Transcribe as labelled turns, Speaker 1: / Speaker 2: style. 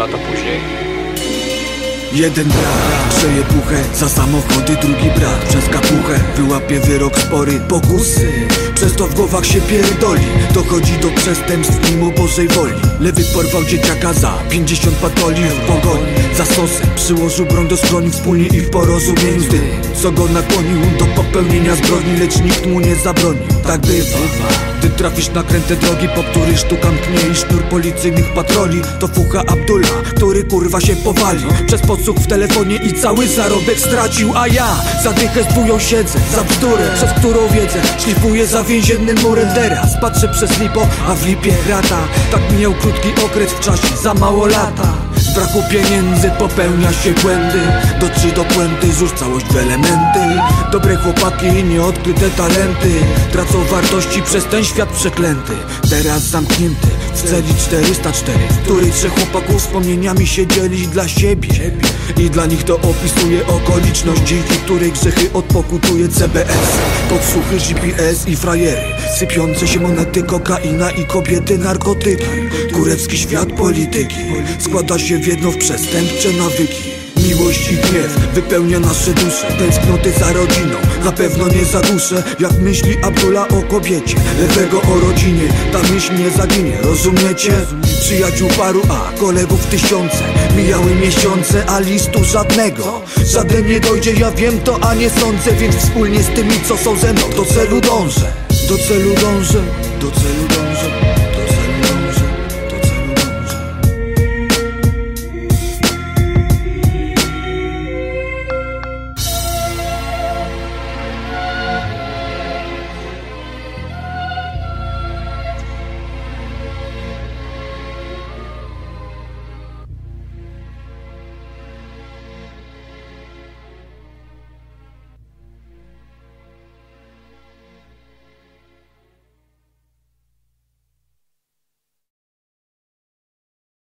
Speaker 1: lata później.
Speaker 2: Jeden brat grzeje puchę za samochody, drugi brat przez kapuchę Wyłapie wyrok spory, pokusy Przez to w głowach się pierdoli. Dochodzi do przestępstw mimo Bożej woli. Lewy porwał dzieciaka za 50 patoli w pogoni Za sosem przyłożył broń do skroni wspólnie i w porozumieniu z tym Co go nakłonił do popełnienia zbrodni Lecz nikt mu nie zabronił, tak bywa trafisz na kręte drogi, po których sztuka mknie i sznur policyjnych patroli. To fucha Abdullah, który kurwa się powalił Przez podsłuch w telefonie i cały zarobek stracił A ja zadychę z bują siedzę, za bzdurę Przez którą wiedzę szlifuję za więziennym murem. Teraz patrzę przez lipo, a w lipie rata. Tak mijał krótki okres w czasie, za mało lata braku pieniędzy popełnia się błędy. Dotrzyj do puenty, złóż całość w elementy. Dobre chłopaki i nieodkryte talenty. Tracą wartości przez ten świat przeklęty. Teraz zamknięty w celi 404 W której trzech chłopaków wspomnieniami się dzieli dla siebie. I dla nich to opisuje okoliczność Dzięki której grzechy odpokutuje CBS Podsłuchy GPS i frajery Sypiące się monety, kokaina i kobiety, narkotyki. Kurecki świat polityki Składa się w jedno w przestępcze nawyki Miłość i gniew wypełnia nasze dusze. Tęsknoty za rodziną na pewno nie zaduszę Jak myśli Abdullah o kobiecie Lewego o rodzinie Ta myśl nie zaginie, rozumiecie? Przyjaciół paru, a kolegów tysiące Mijały miesiące, a listu żadnego. Żaden nie dojdzie, ja wiem to, a nie sądzę Więc wspólnie z tymi, co są ze mną Do celu dążę, do celu dążę, do celu dążę